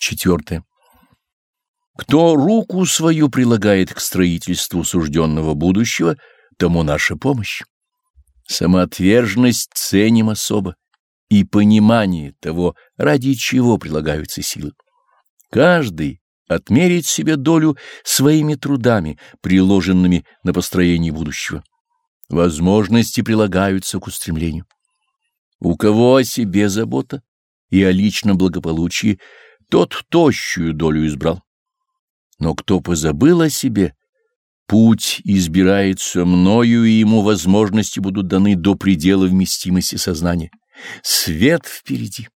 Четвертое. Кто руку свою прилагает к строительству сужденного будущего, тому наша помощь. Самоотверженность ценим особо и понимание того, ради чего прилагаются силы. Каждый отмерить себе долю своими трудами, приложенными на построение будущего. Возможности прилагаются к устремлению. У кого о себе забота и о личном благополучии, тот тощую долю избрал. Но кто позабыл о себе, путь избирается мною, и ему возможности будут даны до предела вместимости сознания. Свет впереди.